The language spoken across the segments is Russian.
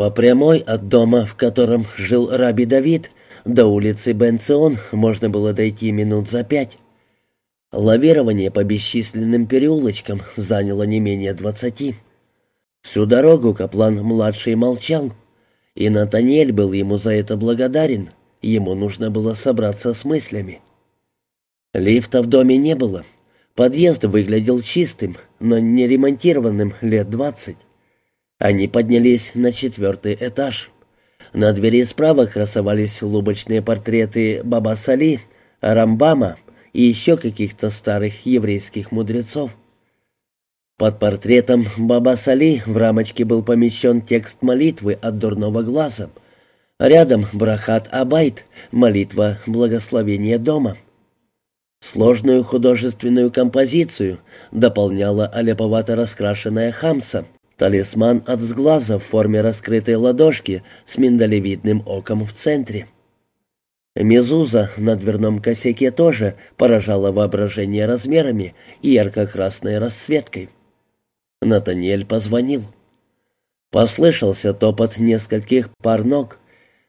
По прямой от дома, в котором жил Раби Давид, до улицы Бенцион можно было дойти минут за пять. Лавирование по бесчисленным переулочкам заняло не менее двадцати. Всю дорогу Каплан-младший молчал, и Натаниэль был ему за это благодарен. Ему нужно было собраться с мыслями. Лифта в доме не было. Подъезд выглядел чистым, но не ремонтированным лет двадцать. Они поднялись на четвертый этаж. На двери справа красовались лубочные портреты Баба Сали, Рамбама и еще каких-то старых еврейских мудрецов. Под портретом Баба Сали в рамочке был помещен текст молитвы от дурного глаза. Рядом Брахат Абайт, молитва благословения дома. Сложную художественную композицию дополняла аляповато раскрашенная хамса, талисман от сглаза в форме раскрытой ладошки с миндалевидным оком в центре. Мезуза на дверном косяке тоже поражала воображение размерами и ярко-красной расцветкой. Натаниэль позвонил. Послышался топот нескольких пар ног.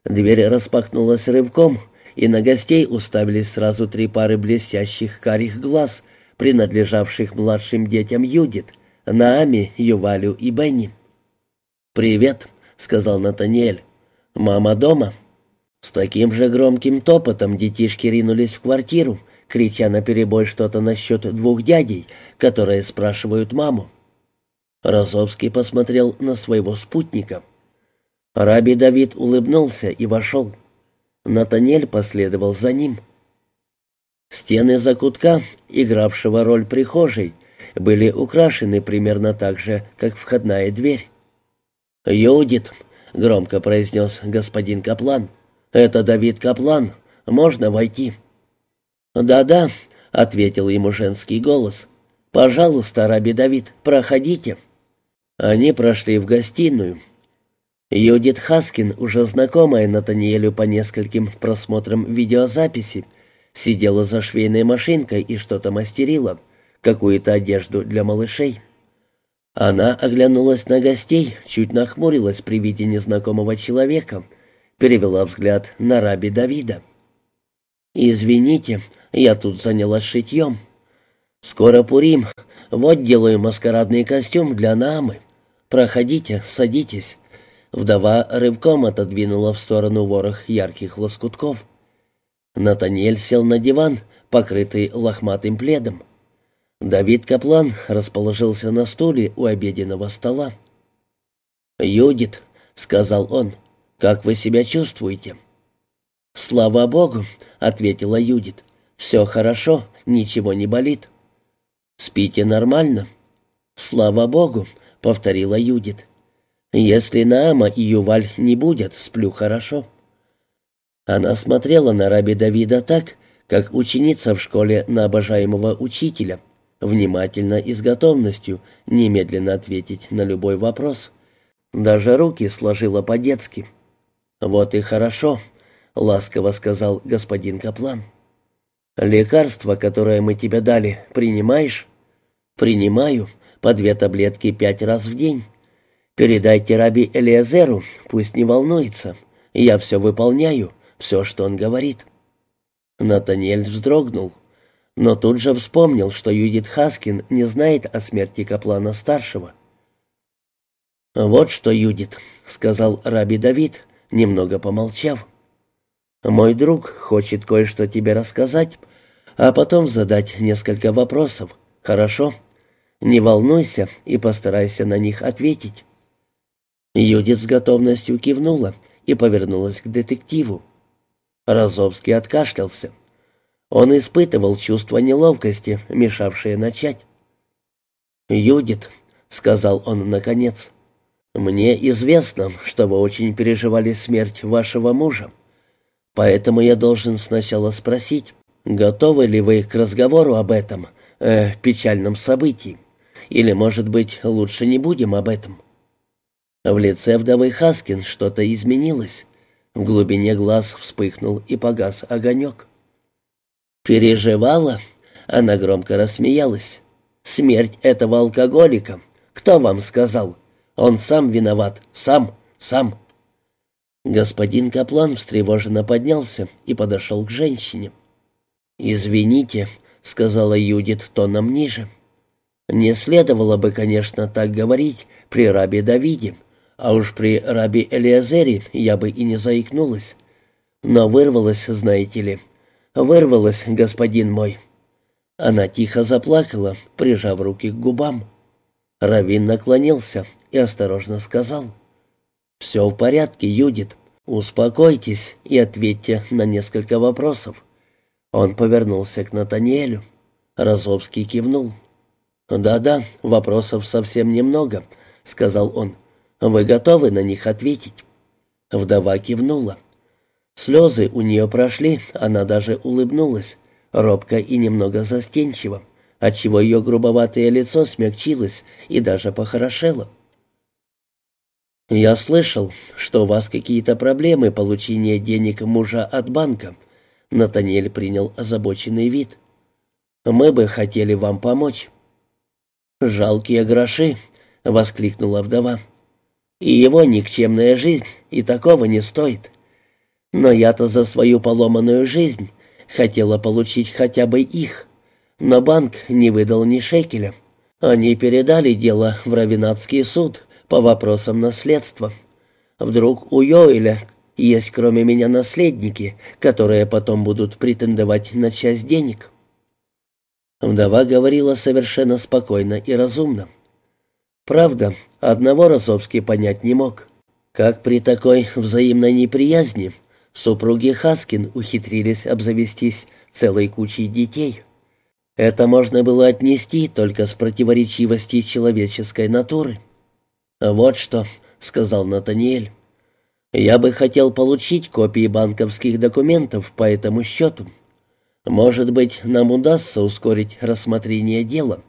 Дверь распахнулась рывком, и на гостей уставились сразу три пары блестящих карих глаз, принадлежавших младшим детям Юдит, Наами, Ювалю и Бенни. «Привет», — сказал Натаниэль. «Мама дома?» С таким же громким топотом детишки ринулись в квартиру, крича наперебой что-то насчет двух дядей, которые спрашивают маму. Розовский посмотрел на своего спутника. Раби Давид улыбнулся и вошел. Натанель последовал за ним. Стены закутка, игравшего роль прихожей, были украшены примерно так же, как входная дверь. «Юдит», — громко произнес господин Каплан, — «это Давид Каплан, можно войти?» «Да-да», — ответил ему женский голос, — «пожалуйста, Раби Давид, проходите». Они прошли в гостиную. Юдит Хаскин, уже знакомая Натаниэлю по нескольким просмотрам видеозаписи, сидела за швейной машинкой и что-то мастерила, какую-то одежду для малышей. Она оглянулась на гостей, чуть нахмурилась при виде незнакомого человека, перевела взгляд на раби Давида. «Извините, я тут занялась шитьем. Скоро Пурим, вот делаю маскарадный костюм для Наамы». «Проходите, садитесь». Вдова рывком отодвинула в сторону ворох ярких лоскутков. Натаниэль сел на диван, покрытый лохматым пледом. Давид Каплан расположился на стуле у обеденного стола. «Юдит», — сказал он, — «как вы себя чувствуете?» «Слава Богу», — ответила Юдит, — «все хорошо, ничего не болит». «Спите нормально?» «Слава Богу», — повторила Юдит. «Если Наама и Юваль не будет, сплю хорошо». Она смотрела на раби Давида так, как ученица в школе на обожаемого учителя, внимательно и с готовностью немедленно ответить на любой вопрос. Даже руки сложила по-детски. «Вот и хорошо», — ласково сказал господин Каплан. «Лекарство, которое мы тебе дали, принимаешь?» «Принимаю», по две таблетки пять раз в день. Передайте Раби Элиазеру, пусть не волнуется. Я все выполняю, все, что он говорит». Натаниэль вздрогнул, но тут же вспомнил, что Юдит Хаскин не знает о смерти Каплана-старшего. «Вот что, Юдит», — сказал Раби Давид, немного помолчав. «Мой друг хочет кое-что тебе рассказать, а потом задать несколько вопросов. Хорошо?» Не волнуйся и постарайся на них ответить». Юдит с готовностью кивнула и повернулась к детективу. Розовский откашлялся. Он испытывал чувство неловкости, мешавшее начать. «Юдит», — сказал он наконец, — «мне известно, что вы очень переживали смерть вашего мужа. Поэтому я должен сначала спросить, готовы ли вы к разговору об этом, э, печальном событии?» Или, может быть, лучше не будем об этом?» В лице вдовы Хаскин что-то изменилось. В глубине глаз вспыхнул и погас огонек. «Переживала?» — она громко рассмеялась. «Смерть этого алкоголика. Кто вам сказал? Он сам виноват. Сам. Сам». Господин Каплан встревоженно поднялся и подошел к женщине. «Извините», — сказала Юдит тоном ниже. «Не следовало бы, конечно, так говорить при рабе Давиде, а уж при рабе Элиазере я бы и не заикнулась. Но вырвалась, знаете ли, вырвалась, господин мой». Она тихо заплакала, прижав руки к губам. Равин наклонился и осторожно сказал. «Все в порядке, Юдит. Успокойтесь и ответьте на несколько вопросов». Он повернулся к Натаниэлю. Розовский кивнул. «Да-да, вопросов совсем немного», — сказал он. «Вы готовы на них ответить?» Вдова кивнула. Слезы у нее прошли, она даже улыбнулась, робко и немного застенчиво, отчего ее грубоватое лицо смягчилось и даже похорошело. «Я слышал, что у вас какие-то проблемы получения денег мужа от банка». Натаниэль принял озабоченный вид. «Мы бы хотели вам помочь». «Жалкие гроши», — воскликнула вдова. «И его никчемная жизнь и такого не стоит. Но я-то за свою поломанную жизнь хотела получить хотя бы их. Но банк не выдал ни шекеля. Они передали дело в Равинатский суд, по вопросам наследства. Вдруг у Йоэля есть кроме меня наследники, которые потом будут претендовать на часть денег?» Вдова говорила совершенно спокойно и разумно. Правда, одного Розовский понять не мог. Как при такой взаимной неприязни супруги Хаскин ухитрились обзавестись целой кучей детей. Это можно было отнести только с противоречивости человеческой натуры. «Вот что», — сказал Натаниэль. «Я бы хотел получить копии банковских документов по этому счету. Может быть, нам удастся ускорить рассмотрение дела».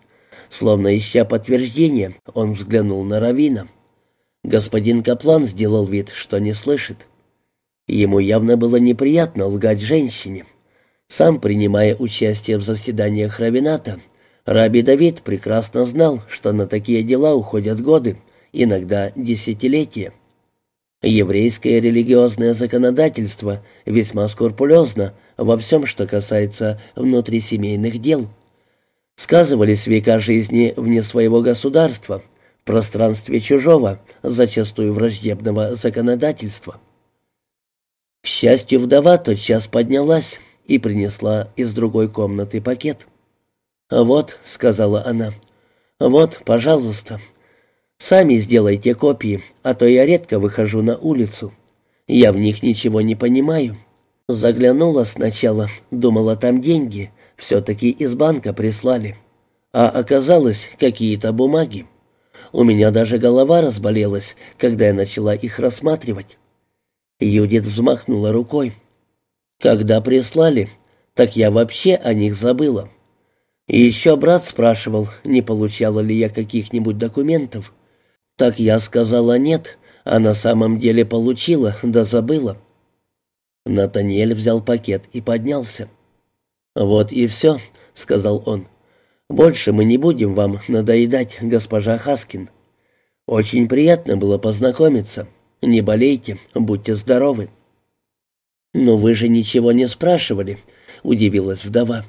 Словно ища подтверждения, он взглянул на Равина. Господин Каплан сделал вид, что не слышит. Ему явно было неприятно лгать женщине. Сам принимая участие в заседаниях Равината, Раби Давид прекрасно знал, что на такие дела уходят годы, иногда десятилетия. Еврейское религиозное законодательство весьма скрупулезно во всем, что касается внутрисемейных дел. Сказывались века жизни вне своего государства, в пространстве чужого, зачастую враждебного законодательства. К счастью, вдова тотчас поднялась и принесла из другой комнаты пакет. «Вот», — сказала она, — «вот, пожалуйста, Сами сделайте копии, а то я редко выхожу на улицу. Я в них ничего не понимаю. Заглянула сначала, думала, там деньги, все-таки из банка прислали. А оказалось, какие-то бумаги. У меня даже голова разболелась, когда я начала их рассматривать. Юдит взмахнула рукой. Когда прислали, так я вообще о них забыла. И еще брат спрашивал, не получала ли я каких-нибудь документов. Так я сказала нет, а на самом деле получила, да забыла. Натаниэль взял пакет и поднялся. «Вот и все», — сказал он. «Больше мы не будем вам надоедать, госпожа Хаскин. Очень приятно было познакомиться. Не болейте, будьте здоровы». «Но вы же ничего не спрашивали», — удивилась вдова.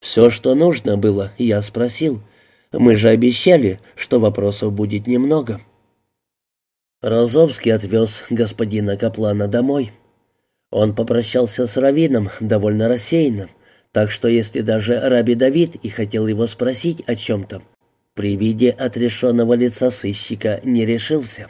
«Все, что нужно было, я спросил», мы же обещали, что вопросов будет немного. Розовский отвез господина Каплана домой. Он попрощался с Равином довольно рассеянно, так что если даже Раби Давид и хотел его спросить о чем-то, при виде отрешенного лица сыщика не решился.